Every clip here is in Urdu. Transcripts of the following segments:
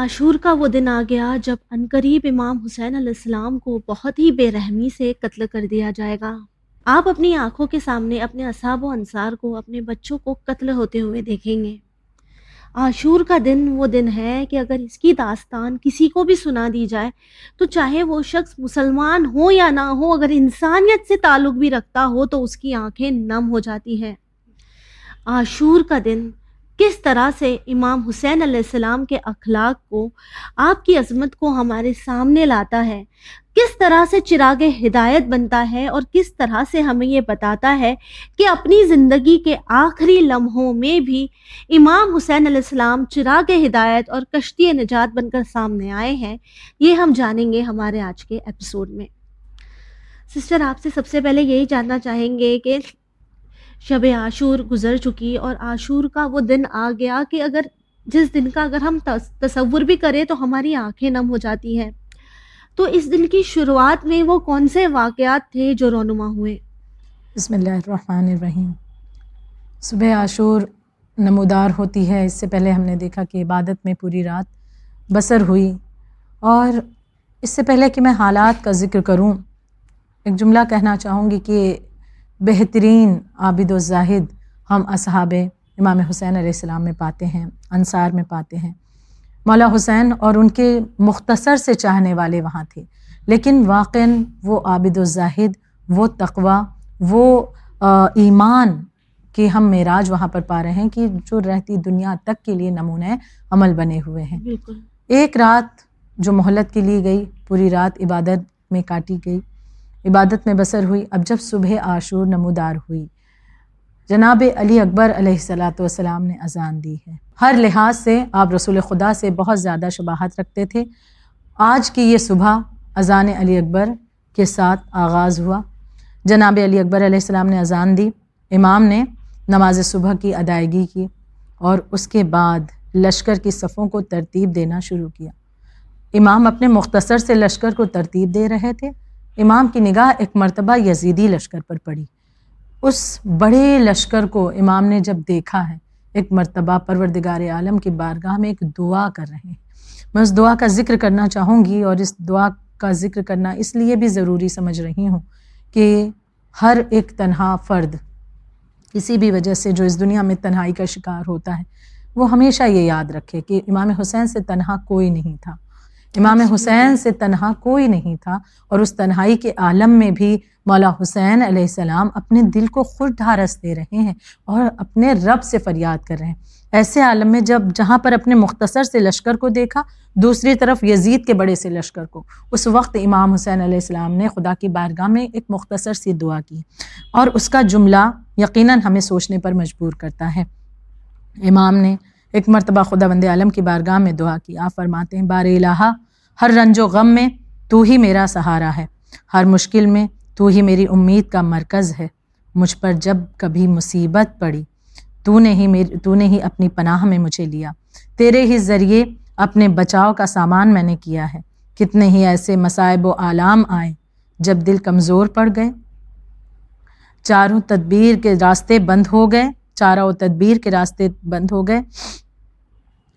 عاشور کا وہ دن آ گیا جب عنقریب امام حسین علیہ السلام کو بہت ہی بے رحمی سے قتل کر دیا جائے گا۔ آپ اپنی آنکھوں کے سامنے اپنے اصحاب و انصار کو، اپنے بچوں کو قتل ہوتے ہوئے دیکھیں گے۔ عاشور کا دن وہ دن ہے کہ اگر اس کی داستان کسی کو بھی سنا دی جائے، تو چاہے وہ شخص مسلمان ہو یا نہ ہو، اگر انسانیت سے تعلق بھی رکھتا ہو تو اس کی آنکھیں نم ہو جاتی ہیں۔ عاشور کا دن کس طرح سے امام حسین علیہ السلام کے اخلاق کو آپ کی عظمت کو ہمارے سامنے لاتا ہے؟ کس طرح سے چراغ ہدایت بنتا ہے اور کس طرح سے ہمیں یہ بتاتا ہے کہ اپنی زندگی کے آخری لمحوں میں بھی امام حسین علیہ السلام چراغ ہدایت اور کشتی نجات بن کر سامنے آئے ہیں؟ یہ ہم جانیں گے ہمارے آج کے ایپیسوڈ میں۔ سسٹر آپ سے سب سے پہلے یہی جاننا چاہیں گے کہ شب عاشور گزر چکی اور عاشور کا وہ دن آ گیا کہ اگر جس دن کا اگر ہم تصور بھی کریں تو ہماری آنکھیں نم ہو جاتی ہیں۔ تو اس دن کی شروعات میں وہ کون سے واقعات تھے جو رونما ہوئے؟ بسم اللہ الرحمن الرحیم۔ صبح عاشور نمودار ہوتی ہے۔ اس سے پہلے ہم نے دیکھا کہ عبادت میں پوری رات بسر ہوئی۔ اور اس سے پہلے کہ میں حالات کا ذکر کروں، ایک جملہ کہنا چاہوں گی کہ بہترین عابد و زاہد ہم اصحاب امام حسین علیہ السلام میں پاتے ہیں انصار میں پاتے ہیں۔ مولا حسین اور ان کے مختصر سے چاہنے والے وہاں تھے۔ لیکن واقع وہ عابد و زاہد وہ تقوی وہ ایمان کہ ہم معراج وہاں پر پا رہے ہیں کہ جو رہتی دنیا تک کے لیے نمونۂ عمل بنے ہوئے ہیں۔ بالکل۔ ایک رات جو مہلت کے لیے گئی پوری رات عبادت میں کاٹی گئی۔ عبادت میں بسر ہوئی۔ اب جب صبح عاشور نمودار ہوئی۔ جناب علی اکبر علیہ السلاۃ والسلام نے اذان دی ہے۔ ہر لحاظ سے آپ رسول خدا سے بہت زیادہ شباہت رکھتے تھے۔ آج کی یہ صبح اذان علی اکبر کے ساتھ آغاز ہوا۔ جناب علی اکبر علیہ السلام نے اذان دی۔ امام نے نماز صبح کی ادائیگی کی اور اس کے بعد لشکر کی صفوں کو ترتیب دینا شروع کیا۔ امام اپنے مختصر سے لشکر کو ترتیب دے رہے تھے۔ امام کی نگاہ ایک مرتبہ یزیدی لشکر پر پڑی۔ اس بڑے لشکر کو امام نے جب دیکھا ہے، ایک مرتبہ پروردگار عالم کی بارگاہ میں ایک دعا کر رہے ہیں۔ میں اس دعا کا ذکر کرنا چاہوں گی اور اس دعا کا ذکر کرنا اس لیے بھی ضروری سمجھ رہی ہوں کہ ہر ایک تنہا فرد کسی بھی وجہ سے جو اس دنیا میں تنہائی کا شکار ہوتا ہے، وہ ہمیشہ یہ یاد رکھے کہ امام حسین سے تنہا کوئی نہیں تھا۔ امام حسین سے تنہا کوئی نہیں تھا اور اس تنہائی کے عالم میں بھی مولا حسین علیہ السلام اپنے دل کو خود ڈھارس دے رہے ہیں اور اپنے رب سے فریاد کر رہے ہیں۔ ایسے عالم میں جب جہاں پر اپنے مختصر سے لشکر کو دیکھا دوسری طرف یزید کے بڑے سے لشکر کو۔ اس وقت امام حسین علیہ السلام نے خدا کی بارگاہ میں ایک مختصر سی دعا کی اور اس کا جملہ یقیناً ہمیں سوچنے پر مجبور کرتا ہے۔ امام نے ایک مرتبہ خدا بند عالم کی بارگاہ میں دعا کی، آپ فرماتے ہیں، بار الہا، ہر رنج و غم میں تو ہی میرا سہارا ہے، ہر مشکل میں تو ہی میری امید کا مرکز ہے، مجھ پر جب کبھی مصیبت پڑی، تو نے ہی میری تو نے ہی اپنی پناہ میں مجھے لیا۔ تیرے ہی ذریعے اپنے بچاؤ کا سامان میں نے کیا ہے۔ کتنے ہی ایسے مصائب و عالام آئے جب دل کمزور پڑ گئے۔ چاروں تدبیر کے راستے بند ہو گئے۔ چاروں و تدبیر کے راستے بند ہو گئے۔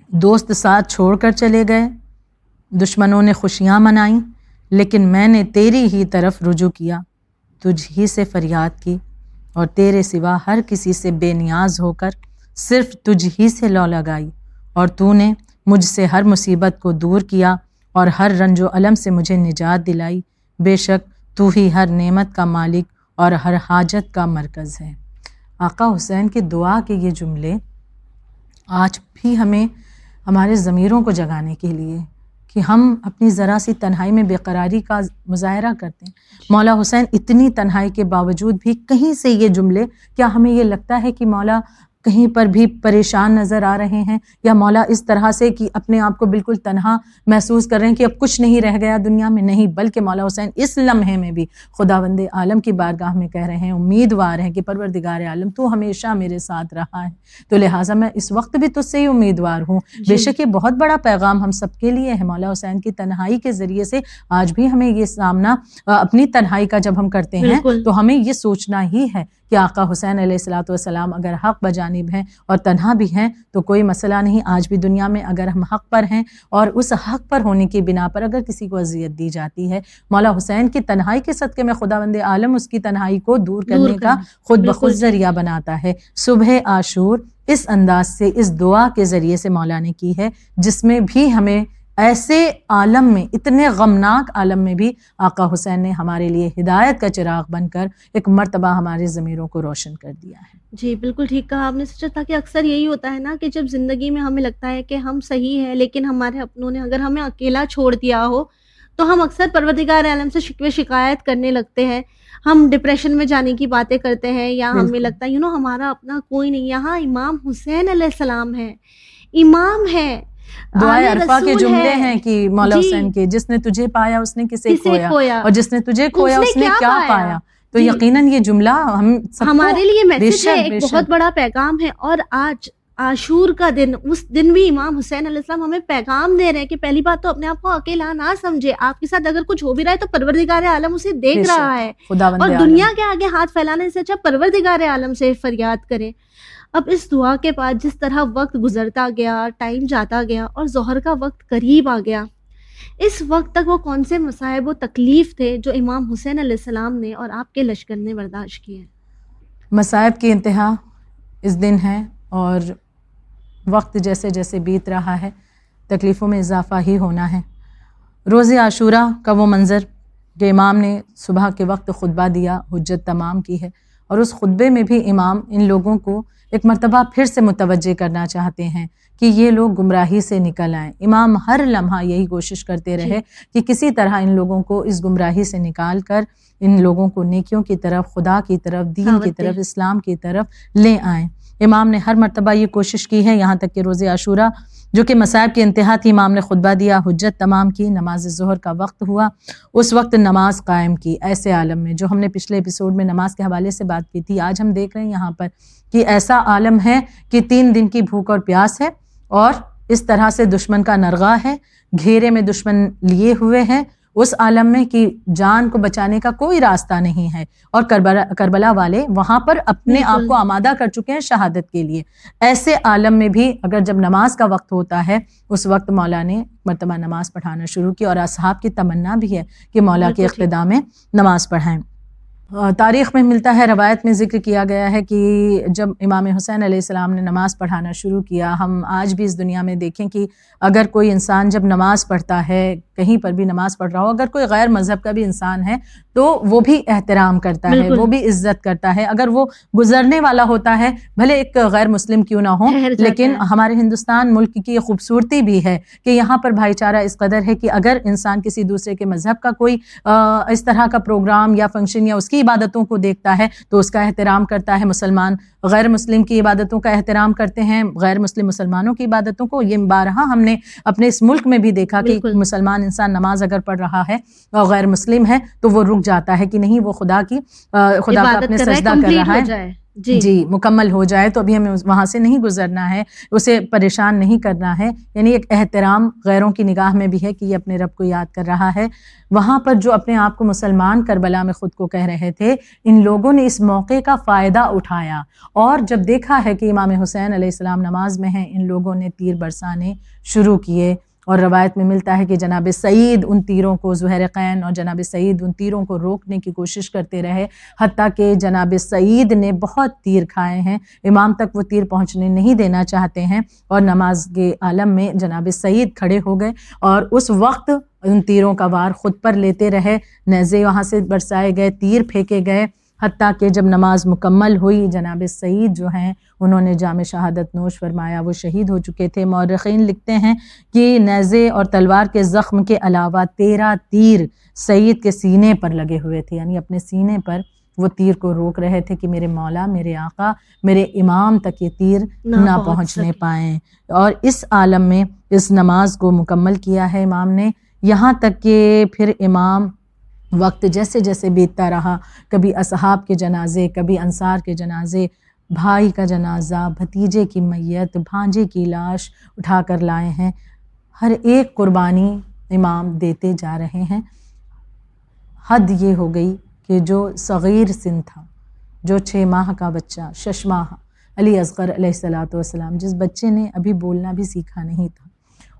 دوست ساتھ چھوڑ کر چلے گئے۔ دشمنوں نے خوشیاں منائیں لیکن میں نے تیری ہی طرف رجوع کیا۔ تجھ ہی سے فریاد کی اور تیرے سوا ہر کسی سے بے نیاز ہو کر صرف تجھ ہی سے لو لگائی۔ اور تو نے مجھ سے ہر مصیبت کو دور کیا اور ہر رنج و علم سے مجھے نجات دلائی۔ بے شک تو ہی ہر نعمت کا مالک اور ہر حاجت کا مرکز ہے۔ آقا حسین کے دعا کے یہ جملے آج بھی ہمیں ہمارے ضمیروں کو جگانے کے لیے کہ ہم اپنی ذرا سی تنہائی میں بے قراری کا مظاہرہ کرتے ہیں۔ مولا حسین اتنی تنہائی کے باوجود بھی کہیں سے یہ جملے، کیا ہمیں یہ لگتا ہے کہ مولا کہیں پر بھی پریشان نظر آ رہے ہیں یا مولا اس طرح سے کہ اپنے آپ کو بالکل تنہا محسوس کر رہے ہیں کہ اب کچھ نہیں رہ گیا دنیا میں نہیں بلکہ مولا حسین اس لمحے میں بھی خدا بند عالم کی بارگاہ میں کہہ رہے ہیں امیدوار ہیں کہ پروردگار عالم تو ہمیشہ میرے ساتھ رہا ہے۔ تو لہٰذا میں اس وقت بھی تجھ سے ہی امیدوار ہوں۔ جی۔ بے شک یہ بہت بڑا پیغام ہم سب کے لیے ہے مولا حسین کی تنہائی کے ذریعے سے۔ آج بھی ہمیں یہ سامنا اپنی تنہائی کا جب ہم کرتے ہیں تو ہمیں یہ سوچنا ہی ہے کہ آقا حسین علیہ السلاۃ والسلام اگر حق بجانب ہیں اور تنہا بھی ہیں تو کوئی مسئلہ نہیں۔ آج بھی دنیا میں اگر ہم حق پر ہیں اور اس حق پر ہونے کی بنا پر اگر کسی کو اذیت دی جاتی ہے مولا حسین کی تنہائی کے صدقے میں خدا بند عالم اس کی تنہائی کو دور کرنے کا خود بخود ذریعہ بناتا ہے۔ صبح عاشور اس انداز سے اس دعا کے ذریعے سے مولا نے کی ہے جس میں بھی ہمیں ایسے عالم میں اتنے غمناک عالم میں بھی آقا حسین نے ہمارے لیے ہدایت کا چراغ بن کر ایک مرتبہ ہمارے ضمیروں کو روشن کر دیا ہے۔ جی بالکل ٹھیک کہا آپ نے۔ سوچا تھا کہ اکثر یہی ہوتا ہے نا کہ جب زندگی میں ہمیں لگتا ہے کہ ہم صحیح ہیں لیکن ہمارے اپنوں نے اگر ہمیں اکیلا چھوڑ دیا ہو تو ہم اکثر پروردگار عالم سے شکوے شکایت کرنے لگتے ہیں۔ ہم ڈپریشن میں جانے کی باتیں کرتے ہیں یا ہمیں لگتا ہے یو نو ہمارا اپنا کوئی نہیں یہاں امام حسین علیہ السلام ہے امام ہے دعائے عرفہ کے جملے ہیں۔ کہ مولا جی۔ حسین کے جس نے تجھے پایا اس نے کسے کھویا؟ اور جس نے تجھے کھویا اس نے کیا پایا؟ تو جی۔ یقیناً یہ جملہ ہم ہمارے لیے میسج ہے ایک بہت بڑا پیغام ہے۔ اور آج عاشور کا دن اس دن بھی امام حسین علیہ السلام ہمیں پیغام دے رہے ہیں کہ پہلی بات تو اپنے آپ کو اکیلا نہ سمجھے۔ آپ کے ساتھ اگر کچھ ہو بھی رہا ہے تو پروردگار عالم اسے دیکھ رہا ہے۔ اور دنیا کے آگے ہاتھ پھیلانے سے اچھا پروردگار عالم سے فریاد کریں اب اس دعا کے بعد جس طرح وقت گزرتا گیا، ٹائم جاتا گیا اور ظہر کا وقت قریب آ گیا، اس وقت تک وہ کون سے مصائب و تکلیف تھے جو امام حسین علیہ السلام نے اور آپ کے لشکر نے برداشت کیے؟ مصائب کی انتہا اس دن ہے اور وقت جیسے جیسے بیت رہا ہے، تکلیفوں میں اضافہ ہی ہونا ہے۔ روز عاشورہ کا وہ منظر کہ امام نے صبح کے وقت خطبہ دیا، حجت تمام کی ہے۔ اور اس خطبے میں بھی امام ان لوگوں کو ایک مرتبہ پھر سے متوجہ کرنا چاہتے ہیں کہ یہ لوگ گمراہی سے نکل آئیں۔ امام ہر لمحہ یہی کوشش کرتے رہے کہ کسی طرح ان لوگوں کو اس گمراہی سے نکال کر ان لوگوں کو نیکیوں کی طرف خدا کی طرف دین کی طرف اسلام کی طرف لے آئیں۔ امام نے ہر مرتبہ یہ کوشش کی ہے یہاں تک کہ روز عاشورہ جو کہ مسائب کی انتہا تھی، امام نے خطبہ دیا، حجت تمام کی، نماز ظہر کا وقت ہوا۔ اس وقت نماز قائم کی، ایسے عالم میں۔ جو ہم نے پچھلے ایپیسوڈ میں نماز کے حوالے سے بات کی تھی، آج ہم دیکھ رہے ہیں یہاں پر کہ ایسا عالم ہے کہ تین دن کی بھوک اور پیاس ہے اور اس طرح سے دشمن کا نرغا ہے، گھیرے میں دشمن لیے ہوئے ہیں۔ اس عالم میں کہ جان کو بچانے کا کوئی راستہ نہیں ہے اور کربلا کربلا والے وہاں پر اپنے آپ کو آمادہ کر چکے ہیں شہادت کے لیے۔ ایسے عالم میں بھی اگر جب نماز کا وقت ہوتا ہے اس وقت مولا نے مرتبہ نماز پڑھانا شروع کی اور اصحاب کی تمنا بھی ہے کہ مولا کے اقتدا میں نماز پڑھائیں۔ تاریخ میں ملتا ہے روایت میں ذکر کیا گیا ہے کہ جب امام حسین علیہ السلام نے نماز پڑھانا شروع کیا ہم آج بھی اس دنیا میں دیکھیں کہ اگر کوئی انسان جب نماز پڑھتا ہے کہیں پر بھی نماز پڑھ رہا ہو اگر کوئی غیر مذہب کا بھی انسان ہے تو وہ بھی احترام کرتا ہے وہ بھی عزت کرتا ہے۔ اگر وہ گزرنے والا ہوتا ہے بھلے ایک غیر مسلم کیوں نہ ہو لیکن ہمارے ہندوستان ملک کی خوبصورتی بھی ہے کہ یہاں پر بھائی چارہ اس قدر ہے کہ اگر انسان کسی دوسرے کے مذہب کا کوئی اس طرح کا پروگرام یا فنکشن یا اس کی عبادتوں کو دیکھتا ہے تو اس کا احترام کرتا ہے مسلمان غیر مسلم کی عبادتوں کا احترام کرتے ہیں غیر مسلم مسلمانوں کی عبادتوں کو۔ یہ بارہا ہم نے اپنے اس ملک میں بھی دیکھا کہ مسلمان انسان نماز اگر پڑھ رہا ہے اور غیر مسلم ہے تو وہ رک جاتا ہے کہ نہیں وہ خدا کی خدا کا اپنے سجدہ کر رہا ہے۔ جی۔ جی مکمل ہو جائے تو ابھی ہمیں وہاں سے نہیں گزرنا ہے، اسے پریشان نہیں کرنا ہے۔ یعنی ایک احترام غیروں کی نگاہ میں بھی ہے کہ یہ اپنے رب کو یاد کر رہا ہے۔ وہاں پر جو اپنے آپ کو مسلمان کربلا میں خود کو کہہ رہے تھے، ان لوگوں نے اس موقع کا فائدہ اٹھایا۔ اور جب دیکھا ہے کہ امام حسین علیہ السلام نماز میں ہیں، ان لوگوں نے تیر برسانے شروع کیے۔ اور روایت میں ملتا ہے کہ جناب سعید ان تیروں کو زہر قین اور جناب سعید ان تیروں کو روکنے کی کوشش کرتے رہے، حتیٰ کہ جناب سعید نے بہت تیر کھائے ہیں۔ امام تک وہ تیر پہنچنے نہیں دینا چاہتے ہیں اور نماز کے عالم میں جناب سعید کھڑے ہو گئے اور اس وقت ان تیروں کا وار خود پر لیتے رہے۔ نیزے وہاں سے برسائے گئے، تیر پھینکے گئے۔ حتیٰ کہ جب نماز مکمل ہوئی جناب سعید جو ہیں انہوں نے جامع شہادت نوش فرمایا وہ شہید ہو چکے تھے۔ مورخین لکھتے ہیں کہ نیزے اور تلوار کے زخم کے علاوہ تیرہ تیر سعید کے سینے پر لگے ہوئے تھے۔ یعنی اپنے سینے پر وہ تیر کو روک رہے تھے کہ میرے مولا میرے آقا میرے امام تک یہ تیر نہ پہنچنے پائیں۔ اور اس عالم میں اس نماز کو مکمل کیا ہے امام نے۔ یہاں تک کہ پھر امام وقت جیسے جیسے بیتتا رہا، کبھی اصحاب کے جنازے، کبھی انصار کے جنازے، بھائی کا جنازہ، بھتیجے کی میت، بھانجے کی لاش اٹھا کر لائے ہیں۔ ہر ایک قربانی امام دیتے جا رہے ہیں۔ حد یہ ہو گئی کہ جو صغیر سن تھا، جو چھ ماہ کا بچہ، شش ماہ، علی اصغر علیہ السلاۃ والسلام، جس بچے نے ابھی بولنا بھی سیکھا نہیں تھا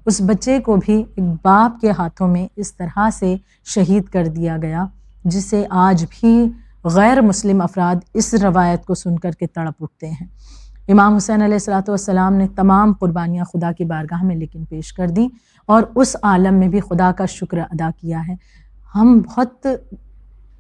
اس بچے کو بھی ایک باپ کے ہاتھوں میں اس طرح سے شہید کر دیا گیا، جسے آج بھی غیر مسلم افراد اس روایت کو سن کر کے تڑپ اٹھتے ہیں۔ امام حسین علیہ السلاۃ والسلام نے تمام قربانیاں خدا کی بارگاہ میں لیکن پیش کر دیں اور اس عالم میں بھی خدا کا شکر ادا کیا ہے۔ ہم بہت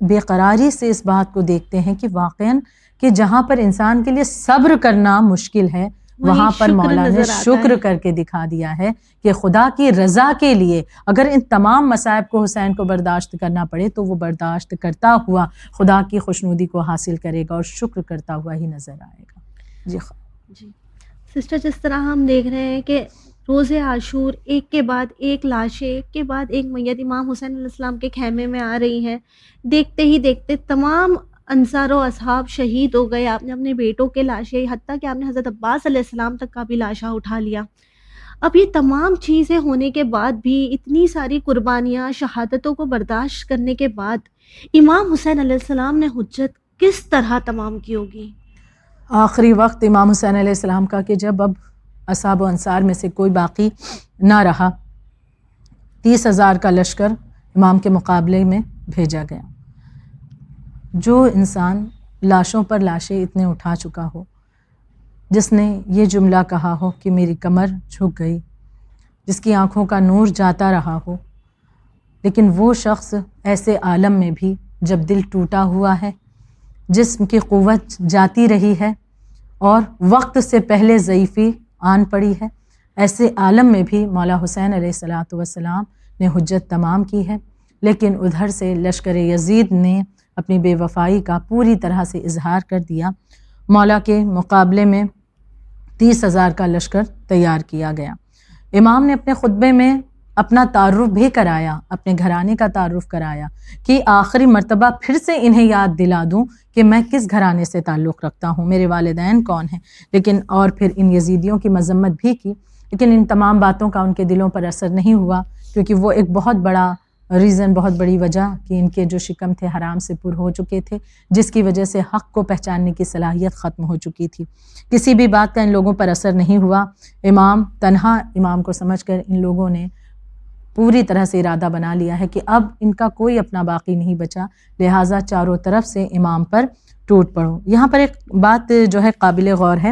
بے قراری سے اس بات کو دیکھتے ہیں کہ واقعاً کہ جہاں پر انسان کے لیے صبر کرنا مشکل ہے وہاں پر مولا نے شکر کر کے دکھا دیا ہے کہ خدا کی رضا کے لیے اگر ان تمام مصائب کو حسین کو برداشت کرنا پڑے تو وہ برداشت کرتا ہوا خدا کی خوشنودی کو حاصل کرے گا اور شکر کرتا ہوا ہی نظر آئے گا۔ جی جی۔ سسٹر جس طرح ہم دیکھ رہے ہیں کہ روز عاشور ایک کے بعد ایک لاشیں ایک کے بعد ایک میت امام حسین علیہ السلام کے خیمے میں آ رہی ہیں۔ دیکھتے ہی دیکھتے تمام انصار و اصحاب شہید ہو گئے۔ آپ نے اپنے بیٹوں کے لاشیں، حتیٰ کہ آپ نے حضرت عباس علیہ السلام تک کا بھی لاشا اٹھا لیا۔ اب یہ تمام چیزیں ہونے کے بعد بھی اتنی ساری قربانیاں، شہادتوں کو برداشت کرنے کے بعد امام حسین علیہ السلام نے حجت کس طرح تمام کی ہوگی؟ آخری وقت امام حسین علیہ السلام کا کہ جب اب اصحاب و انصار میں سے کوئی باقی نہ رہا، تیس ہزار کا لشکر امام کے مقابلے میں بھیجا گیا۔ جو انسان لاشوں پر لاشیں اتنے اٹھا چکا ہو، جس نے یہ جملہ کہا ہو کہ میری کمر جھک گئی، جس کی آنکھوں کا نور جاتا رہا ہو، لیکن وہ شخص ایسے عالم میں بھی جب دل ٹوٹا ہوا ہے، جسم کی قوت جاتی رہی ہے اور وقت سے پہلے ضعیفی آن پڑی ہے، ایسے عالم میں بھی مولا حسین علیہ السلاۃ والسلام نے حجت تمام کی ہے۔ لیکن ادھر سے لشکر یزید نے اپنی بے وفائی کا پوری طرح سے اظہار کر دیا۔ مولا کے مقابلے میں تیس ہزار کا لشکر تیار کیا گیا۔ امام نے اپنے خطبے میں اپنا تعارف بھی کرایا، اپنے گھرانے کا تعارف کرایا کہ آخری مرتبہ پھر سے انہیں یاد دلا دوں کہ میں کس گھرانے سے تعلق رکھتا ہوں، میرے والدین کون ہیں؟ لیکن اور پھر ان یزیدیوں کی مذمت بھی کی۔ لیکن ان تمام باتوں کا ان کے دلوں پر اثر نہیں ہوا کیونکہ وہ ایک بہت بڑا ریزن بہت بڑی وجہ کہ ان کے جو شکم تھے حرام سے پر ہو چکے تھے، جس کی وجہ سے حق کو پہچاننے کی صلاحیت ختم ہو چکی تھی۔ کسی بھی بات کا ان لوگوں پر اثر نہیں ہوا۔ امام تنہا، امام کو سمجھ کر ان لوگوں نے پوری طرح سے ارادہ بنا لیا ہے کہ اب ان کا کوئی اپنا باقی نہیں بچا۔ لہٰذا چاروں طرف سے امام پر ٹوٹ پڑو۔ یہاں پر ایک بات جو ہے قابل غور ہے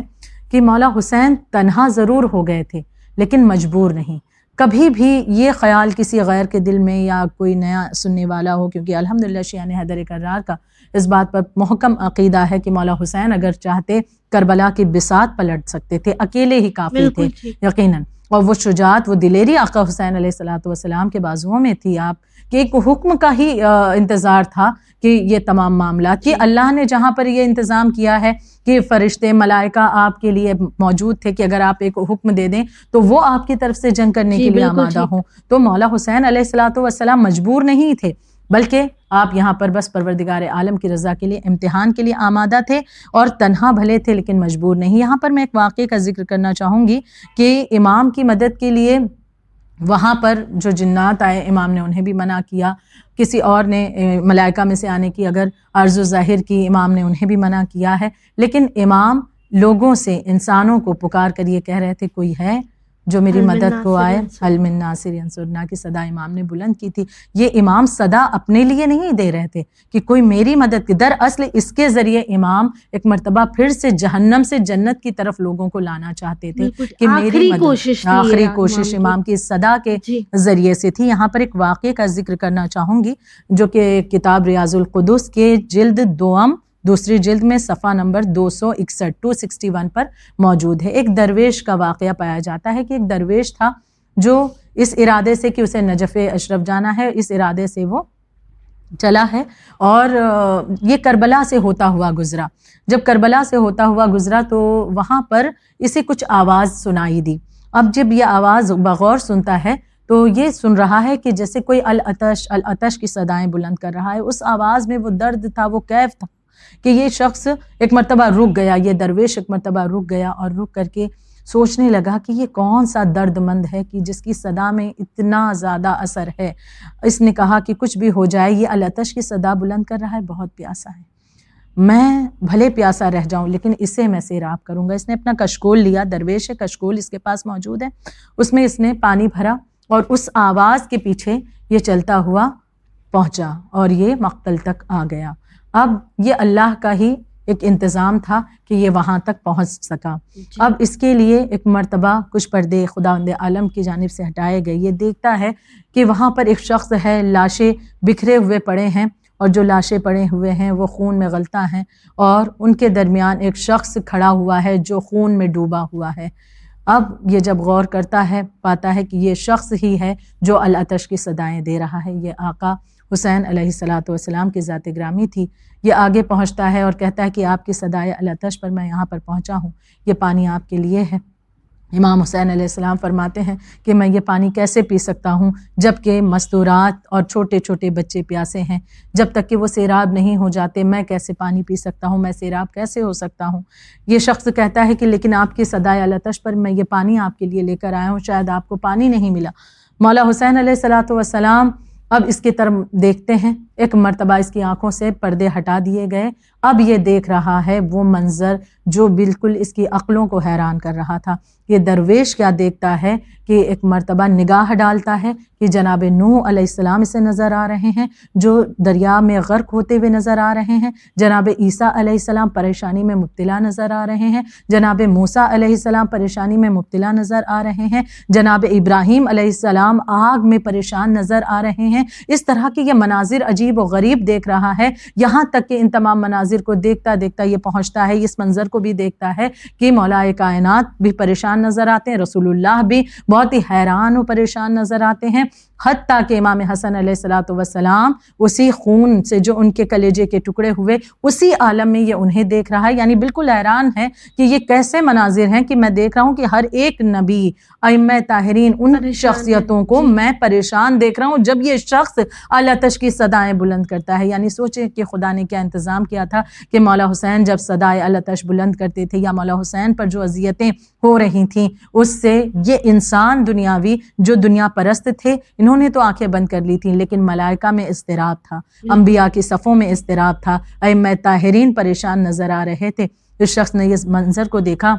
کہ مولا حسین تنہا ضرور ہو گئے تھے، لیکن مجبور نہیں۔ کبھی بھی یہ خیال کسی غیر کے دل میں یا کوئی نیا سننے والا ہو کیونکہ الحمد للہ شیان حیدر کرار کا اس بات پر محکم عقیدہ ہے کہ مولا حسین اگر چاہتے کربلا کی بسات پلٹ سکتے تھے اکیلے ہی کافی تھے یقیناً۔ اور وہ شجاعت وہ دلیری آقا حسین علیہ السلاۃ والسلام کے بازوؤں میں تھی آپ کہ ایک حکم کا ہی انتظار تھا کہ یہ تمام معاملات کہ اللہ نے جہاں پر یہ انتظام کیا ہے کہ فرشتے ملائکہ آپ کے لیے موجود تھے کہ اگر آپ ایک حکم دے دیں تو وہ آپ کی طرف سے جنگ کرنے جی، کے لیے آمادہ ہوں۔ تو مولا حسین علیہ السلاۃ والسلام مجبور نہیں تھے بلکہ آپ یہاں پر بس پروردگار عالم کی رضا کے لیے امتحان کے لیے آمادہ تھے اور تنہا بھلے تھے لیکن مجبور نہیں۔ یہاں پر میں ایک واقعے کا ذکر کرنا چاہوں گی کہ امام کی مدد کے لیے وہاں پر جو جنات آئے، امام نے انہیں بھی منع کیا۔ کسی اور نے ملائکہ میں سے آنے کی اگر عرض و ظاہر کی، امام نے انہیں بھی منع کیا ہے۔ لیکن امام لوگوں سے، انسانوں کو پکار کر یہ کہہ رہے تھے، کوئی ہے؟ جو میری مدد کو آئے من ناصر انصرنا کی صدا امام نے بلند کی تھی۔ یہ امام صدا اپنے لیے نہیں دے رہے تھے کہ کوئی میری مدد کی۔ در اصل اس کے ذریعے امام ایک مرتبہ پھر سے جہنم سے جنت کی طرف لوگوں کو لانا چاہتے تھے کہ میری کوشش آخری کوشش امام کی صدا کے جی۔ ذریعے سے تھی۔ یہاں پر ایک واقعے کا ذکر کرنا چاہوں گی جو کہ کتاب ریاض القدس کے جلد دوم دوسری جلد میں صفحہ نمبر دو سو اکسٹھ ٹو سکسٹی ون پر موجود ہے۔ ایک درویش کا واقعہ پایا جاتا ہے کہ ایک درویش تھا جو اس ارادے سے کہ اسے نجف اشرف جانا ہے، اس ارادے سے وہ چلا ہے اور یہ کربلا سے ہوتا ہوا گزرا۔ جب کربلا سے ہوتا ہوا گزرا تو وہاں پر اسے کچھ آواز سنائی دی۔ اب جب یہ آواز بغور سنتا ہے تو یہ سن رہا ہے کہ جیسے کوئی العطش العطش کی صدائیں بلند کر رہا ہے۔ اس آواز میں وہ درد تھا، وہ کیف تھا۔ کہ یہ شخص ایک مرتبہ رک گیا، یہ درویش ایک مرتبہ رک گیا اور رک کر کے سوچنے لگا کہ یہ کون سا درد مند ہے کہ جس کی صدا میں اتنا زیادہ اثر ہے۔ اس نے کہا کہ کچھ بھی ہو جائے، یہ التش کی صدا بلند کر رہا ہے، بہت پیاسا ہے۔ میں بھلے پیاسا رہ جاؤں، لیکن اسے میں سیراب کروں گا۔ اس نے اپنا کشکول لیا، درویش ہے، کشکول اس کے پاس موجود ہے۔ اس میں اس نے پانی بھرا اور اس آواز کے پیچھے یہ چلتا ہوا پہنچا اور یہ مقتل تک آ گیا۔ اب یہ اللہ کا ہی ایک انتظام تھا کہ یہ وہاں تک پہنچ سکا۔ جی۔ اب اس کے لیے ایک مرتبہ کچھ پردے خدا عالم کی جانب سے ہٹائے گئے۔ یہ دیکھتا ہے کہ وہاں پر ایک شخص ہے لاشیں بکھرے ہوئے پڑے ہیں اور جو لاشیں پڑے ہوئے ہیں وہ خون میں غلطہ ہیں اور ان کے درمیان ایک شخص کھڑا ہوا ہے جو خون میں ڈوبا ہوا ہے۔ اب یہ جب غور کرتا ہے پاتا ہے کہ یہ شخص ہی ہے جو العطش کی صدائیں دے رہا ہے۔ یہ آقا حسین علیہ السلاۃ والسلام کی ذات گرامی تھی۔ یہ آگے پہنچتا ہے اور کہتا ہے کہ آپ کی صدائے العطش پر میں یہاں پر پہنچا ہوں۔ یہ پانی آپ کے لیے ہے۔ امام حسین علیہ السلام فرماتے ہیں کہ میں یہ پانی کیسے پی سکتا ہوں جبکہ مستورات اور چھوٹے چھوٹے بچے پیاسے ہیں۔ جب تک کہ وہ سیراب نہیں ہو جاتے میں کیسے پانی پی سکتا ہوں؟ میں سیراب کیسے ہو سکتا ہوں؟ یہ شخص کہتا ہے کہ لیکن آپ کی صدائے التش پر میں یہ پانی آپ کے لیے لے کر آیا ہوں، شاید آپ کو پانی نہیں ملا۔ مولا حسین علیہ السلاۃ والسلام اب اس کی طرف دیکھتے ہیں۔ ایک مرتبہ اس کی آنکھوں سے پردے ہٹا دیے گئے۔ اب یہ دیکھ رہا ہے وہ منظر جو بالکل اس کی عقلوں کو حیران کر رہا تھا۔ یہ درویش کیا دیکھتا ہے کہ ایک مرتبہ نگاہ ڈالتا ہے کہ جناب نو علیہ السلام اسے نظر آ رہے ہیں، جو دریا میں غرق ہوتے ہوئے نظر آ رہے ہیں۔ جناب عیسیٰ علیہ السلام پریشانی میں مبتلا نظر آ رہے ہیں۔ جناب موسیٰ علیہ السلام پریشانی میں مبتلا نظر آ رہے ہیں۔ جناب ابراہیم علیہ السلام آگ میں پریشان نظر آ رہے ہیں۔ اس طرح کے یہ مناظر عجیب و غریب دیکھ رہا ہے۔ یہاں تک کہ ان تمام مناظر کو دیکھتا دیکھتا یہ پہنچتا ہے اس منظر کو بھی دیکھتا ہے کہ مولا کائنات بھی پریشان نظر آتے ہیں رسول اللہ بھی بہت ہی حیران و پریشان نظر آتے ہیں۔ حتیٰ کہ امام حسن علیہ السلاۃ وسلام اسی خون سے جو ان کے کلیجے کے ٹکڑے ہوئے اسی عالم میں یہ انہیں دیکھ رہا ہے۔ یعنی بالکل حیران ہے کہ یہ کیسے مناظر ہیں کہ میں دیکھ رہا ہوں کہ ہر ایک نبی ام طاہرین ان شخصیتوں کو جی۔ میں پریشان دیکھ رہا ہوں جب یہ شخص اللہ تش کی صدائیں بلند کرتا ہے۔ یعنی سوچیں کہ خدا نے کیا انتظام کیا تھا۔ کہ مولا حسین جب صدائے اللہ تش بلند کرتے تھے یا مولا حسین پر جو اذیتیں ہو رہی تھیں اس سے یہ انسان دنیاوی جو دنیا پرست تھے انہوں نے تو آنکھیں بند کر لی تھیں لیکن ملائکہ میں اضطراب تھا انبیاء کی صفوں میں اضطراب تھا۔ اے طاہرین پریشان نظر آ رہے تھے۔ اس شخص نے اس منظر کو دیکھا۔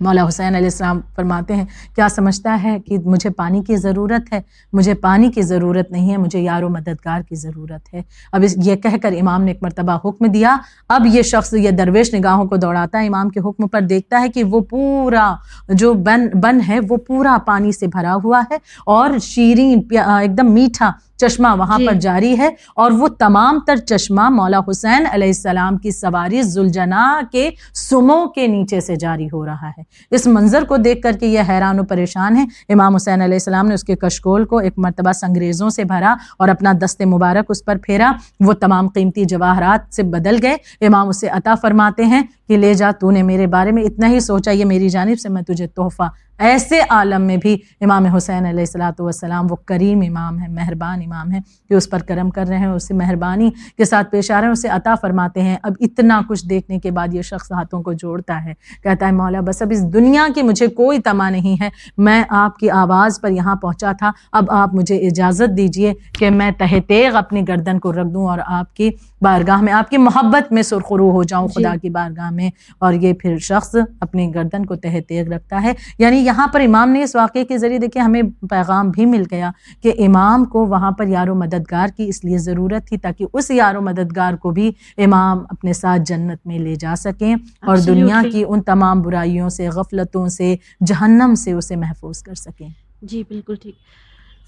مولا حسین علیہ السلام فرماتے ہیں، کیا سمجھتا ہے کہ مجھے پانی کی ضرورت ہے؟ مجھے پانی کی ضرورت نہیں ہے، مجھے یار و مددگار کی ضرورت ہے۔ اب یہ کہہ کر امام نے ایک مرتبہ حکم دیا۔ اب یہ شخص یہ درویش نگاہوں کو دوڑاتا ہے، امام کے حکم پر دیکھتا ہے کہ وہ پورا جو بن بن ہے، وہ پورا پانی سے بھرا ہوا ہے اور شیرین ایک دم میٹھا چشمہ وہاں پر جی۔ جاری ہے اور وہ تمام تر چشمہ مولا حسین علیہ السلام کی سواری زلجنا کے سمو کے نیچے سے جاری ہو رہا ہے۔ اس منظر کو دیکھ کر کے یہ حیران و پریشان ہے امام حسین علیہ السلام نے اس کے کشکول کو ایک مرتبہ سنگریزوں سے بھرا اور اپنا دست مبارک اس پر پھیرا۔ وہ تمام قیمتی جواہرات سے بدل گئے۔ امام اسے عطا فرماتے ہیں کہ لے جا تو نے میرے بارے میں اتنا ہی سوچا یہ میری جانب سے میں تجھے تحفہ ایسے عالم میں بھی امام حسین علیہ السلاۃ والسلام وہ کریم امام ہے مہربان امام ہے کہ اس پر کرم کر رہے ہیں اسے مہربانی کے ساتھ پیش آ رہے ہیں اسے عطا فرماتے ہیں اب اتنا کچھ دیکھنے کے بعد یہ شخص ہاتھوں کو جوڑتا ہے کہتا ہے مولا بس اب اس دنیا کی مجھے کوئی تما نہیں ہے میں آپ کی آواز پر یہاں پہنچا تھا اب آپ مجھے اجازت دیجیے کہ میں تہ تیغ اپنی گردن کو رکھ دوں اور آپ کی بارگاہ میں آپ کی محبت میں سرخرو ہو جاؤں خدا جی۔ کی بارگاہ میں اور یہ پھر شخص اپنی گردن کو تہ تیغ رکھتا ہے یعنی یہاں پر امام نے اس واقعے کے ذریعے دیکھیں ہمیں پیغام بھی مل گیا کہ امام کو وہاں پر یار و مددگار کی اس لیے ضرورت تھی تاکہ اس یار و مددگار کو بھی امام اپنے ساتھ جنت میں لے جا سکیں اور دنیا کی ان تمام برائیوں سے غفلتوں سے جہنم سے اسے محفوظ کر سکیں۔ جی بالکل ٹھیک۔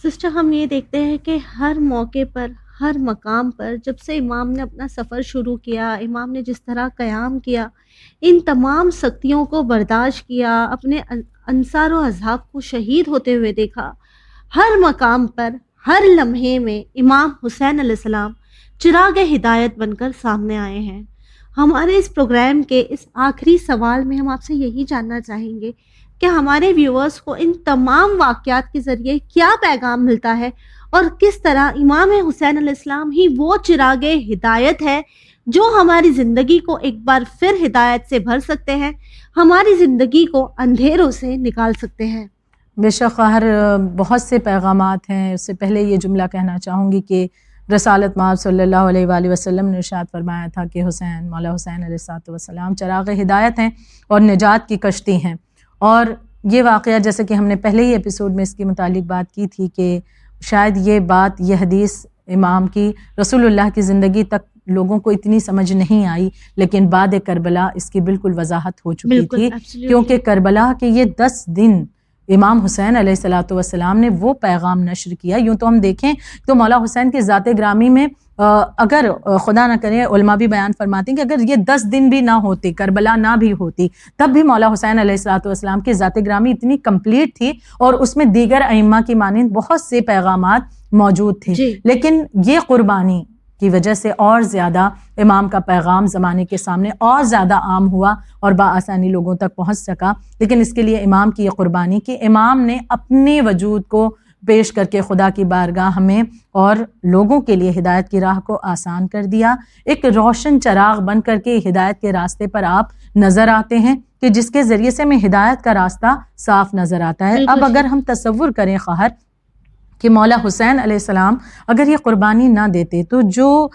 سسٹر ہم یہ دیکھتے ہیں کہ ہر موقع پر ہر مقام پر جب سے امام نے اپنا سفر شروع کیا، امام نے جس طرح قیام کیا، ان تمام سختیوں کو برداشت کیا، اپنے انصار و اذہاب کو شہید ہوتے ہوئے دیکھا۔ ہر مقام پر، ہر لمحے میں امام حسین علیہ السلام چراغ ہدایت بن کر سامنے آئے ہیں۔ ہمارے اس پروگرام کے اس آخری سوال میں ہم آپ سے یہی جاننا چاہیں گے کہ ہمارے ویورز کو ان تمام واقعات کے ذریعے کیا پیغام ملتا ہے اور کس طرح امام حسین علیہ السلام ہی وہ چراغ ہدایت ہے جو ہماری زندگی کو ایک بار پھر ہدایت سے بھر سکتے ہیں، ہماری زندگی کو اندھیروں سے نکال سکتے ہیں۔ بے شک ہر بہت سے پیغامات ہیں۔ اس سے پہلے یہ جملہ کہنا چاہوں گی کہ رسالت ماب صلی اللہ علیہ وآلہ وسلم نے ارشاد فرمایا تھا کہ حسین، مولا حسین علیہ السلاۃ والسلام چراغ ہدایت ہیں اور نجات کی کشتی ہیں۔ اور یہ واقعہ جیسے کہ ہم نے پہلے ہی ایپیسوڈ میں اس کے متعلق بات کی تھی کہ شاید یہ بات یہ حدیث امام کی رسول اللہ کی زندگی تک لوگوں کو اتنی سمجھ نہیں آئی لیکن بعد کربلا اس کی بالکل وضاحت ہو چکی تھی۔ کیونکہ کربلا کے یہ دس دن امام حسین علیہ السلاۃ والسلام نے وہ پیغام نشر کیا۔ یوں تو ہم دیکھیں تو مولا حسین کے ذات گرامی میں اگر خدا نہ کرے علماء بھی بیان فرماتے ہیں کہ اگر یہ دس دن بھی نہ ہوتے کربلا نہ بھی ہوتی تب بھی مولا حسین علیہ السلاۃ والسلام کی ذات گرامی اتنی کمپلیٹ تھی اور اس میں دیگر ائمہ کی مانند بہت سے پیغامات موجود تھے۔ جی۔ لیکن یہ قربانی کی وجہ سے اور زیادہ امام کا پیغام زمانے کے سامنے اور زیادہ عام ہوا اور بآسانی لوگوں تک پہنچ سکا۔ لیکن اس کے لیے امام کی یہ قربانی کہ امام نے اپنے وجود کو پیش کر کے خدا کی بارگاہ ہمیں اور لوگوں کے لیے ہدایت کی راہ کو آسان کر دیا۔ ایک روشن چراغ بن کر کے ہدایت کے راستے پر آپ نظر آتے ہیں کہ جس کے ذریعے سے ہمیں ہدایت کا راستہ صاف نظر آتا ہے۔ اب اگر ہم تصور کریں خواہر کہ مولا حسین علیہ السلام اگر یہ قربانی نہ دیتے تو جو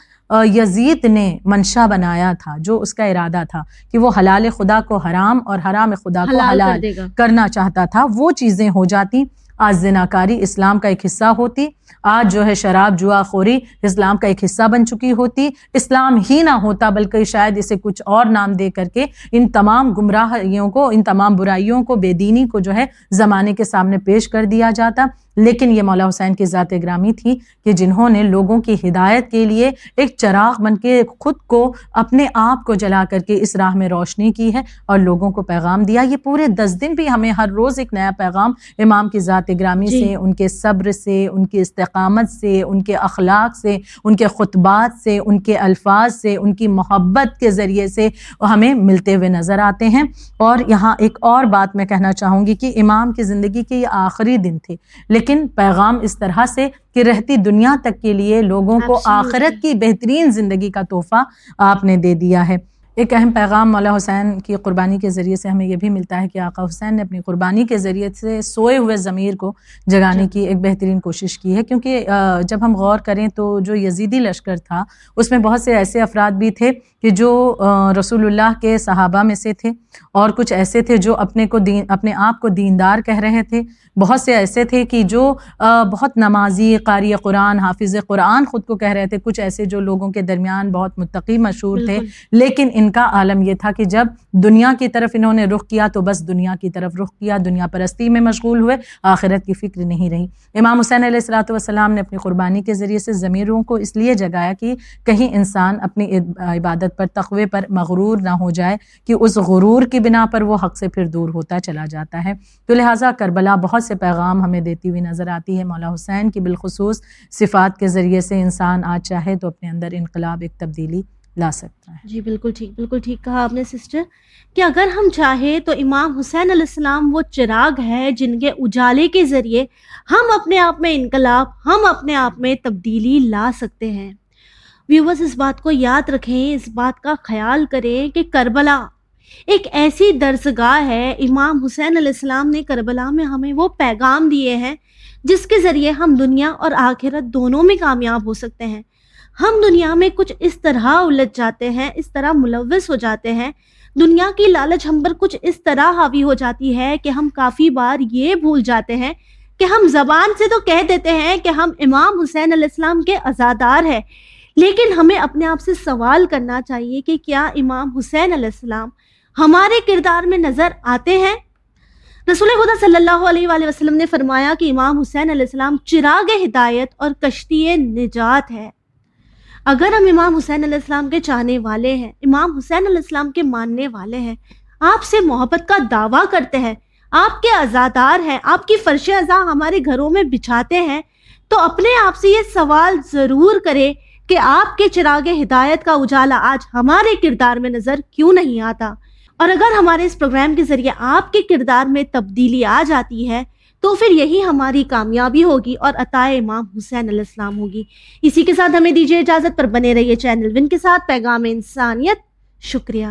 یزید نے منشا بنایا تھا جو اس کا ارادہ تھا کہ وہ حلال خدا کو حرام اور حرام خدا کو حلال کرنا چاہتا تھا وہ چیزیں ہو جاتی۔ آج زناکاری اسلام کا ایک حصہ ہوتی، آج جو ہے شراب جوا خوری اسلام کا ایک حصہ بن چکی ہوتی۔ اسلام ہی نہ ہوتا، بلکہ شاید اسے کچھ اور نام دے کر کے ان تمام گمراہیوں کو، ان تمام برائیوں کو، بے دینی کو جو ہے زمانے کے سامنے پیش کر دیا جاتا۔ لیکن یہ مولا حسین کی ذات گرامی تھی کہ جنہوں نے لوگوں کی ہدایت کے لیے ایک چراغ بن کے خود کو اپنے آپ کو جلا کر کے اس راہ میں روشنی کی ہے اور لوگوں کو پیغام دیا۔ یہ پورے دس دن بھی ہمیں ہر روز ایک نیا پیغام امام کی ذات گرامی جی۔ سے ان کے صبر سے ان کی استقامت سے ان کے اخلاق سے ان کے خطبات سے ان کے الفاظ سے ان کی محبت کے ذریعے سے ہمیں ملتے ہوئے نظر آتے ہیں۔ اور یہاں ایک اور بات میں کہنا چاہوں گی کہ امام کی زندگی کے یہ آخری دن تھے۔ لیکن لیکن پیغام اس طرح سے کہ رہتی دنیا تک کے لیے لوگوں کو آخرت کی بہترین زندگی کا تحفہ آپ نے دے دیا ہے۔ ایک اہم پیغام مولا حسین کی قربانی کے ذریعے سے ہمیں یہ بھی ملتا ہے کہ آقا حسین نے اپنی قربانی کے ذریعے سے سوئے ہوئے ضمیر کو جگانے کی ایک بہترین کوشش کی ہے۔ کیونکہ جب ہم غور کریں تو جو یزیدی لشکر تھا اس میں بہت سے ایسے افراد بھی تھے کہ جو رسول اللہ کے صحابہ میں سے تھے اور کچھ ایسے تھے جو اپنے کو دین اپنے آپ کو دیندار کہہ رہے تھے۔ بہت سے ایسے تھے کہ جو بہت نمازی قاری قرآن حافظ قرآن خود کو کہہ رہے تھے۔ کچھ ایسے جو لوگوں کے درمیان بہت متقی مشہور تھے۔ لیکن ان کا عالم یہ تھا کہ جب دنیا کی طرف انہوں نے رخ کیا تو بس دنیا کی طرف رخ کیا، دنیا پرستی میں مشغول ہوئے، آخرت کی فکر نہیں رہی۔ امام حسین علیہ السلاۃ والسلام نے اپنی قربانی کے ذریعے سے ضمیروں کو اس لیے جگایا کہ کہیں انسان اپنی عبادت پر، تقوی پر مغرور نہ ہو جائے کہ اس غرور کی بنا پر وہ حق سے پھر دور ہوتا چلا جاتا ہے۔ تو لہٰذا کربلا بہت سے پیغام ہمیں دیتی ہوئی نظر آتی ہے۔ مولا حسین کی بالخصوص صفات کے ذریعے سے انسان آج چاہے تو اپنے اندر انقلاب ایک تبدیلی لا سکتا ہے۔ جی بالکل ٹھیک بالکل ٹھیک کہا آپ نے سسٹر کہ اگر ہم چاہیں تو امام حسین علیہ السلام وہ چراغ ہے جن کے اجالے کے ذریعے ہم اپنے آپ میں انقلاب، ہم اپنے آپ میں تبدیلی لا سکتے ہیں۔ ویورز اس بات کو یاد رکھیں، اس بات کا خیال کریں کہ کربلا ایک ایسی درسگاہ ہے۔ امام حسین علیہ السلام نے کربلا میں ہمیں وہ پیغام دیے ہیں جس کے ذریعے ہم دنیا اور آخرت دونوں میں کامیاب ہو سکتے ہیں۔ ہم دنیا میں کچھ اس طرح الجھ جاتے ہیں، اس طرح ملوث ہو جاتے ہیں۔ دنیا کی لالچ ہم پر کچھ اس طرح حاوی ہو جاتی ہے کہ ہم کافی بار یہ بھول جاتے ہیں کہ ہم زبان سے تو کہہ دیتے ہیں کہ ہم امام حسین علیہ السلام کے ازادار ہیں۔ لیکن ہمیں اپنے آپ سے سوال کرنا چاہیے کہ کیا امام حسین علیہ السلام ہمارے کردار میں نظر آتے ہیں؟ رسول خدا صلی اللہ علیہ وآلہ وسلم نے فرمایا کہ امام حسین علیہ السلام چراغ ہدایت اور کشتی نجات ہے۔ اگر ہم امام حسین علیہ السلام کے چاہنے والے ہیں، امام حسین علیہ السلام کے ماننے والے ہیں، آپ سے محبت کا دعویٰ کرتے ہیں، آپ کے ازادار ہیں، آپ کی فرش ازا ہمارے گھروں میں بچھاتے ہیں، تو اپنے آپ سے یہ سوال ضرور کرے کہ آپ کے چراغ ہدایت کا اجالا آج ہمارے کردار میں نظر کیوں نہیں آتا؟ اور اگر ہمارے اس پروگرام کے ذریعے آپ کے کردار میں تبدیلی آ جاتی ہے تو پھر یہی ہماری کامیابی ہوگی اور عطائے امام حسین علیہ السلام ہوگی۔ اسی کے ساتھ ہمیں دیجیے اجازت پر بنے رہیے چینل ون کے ساتھ، پیغام انسانیت۔ شکریہ۔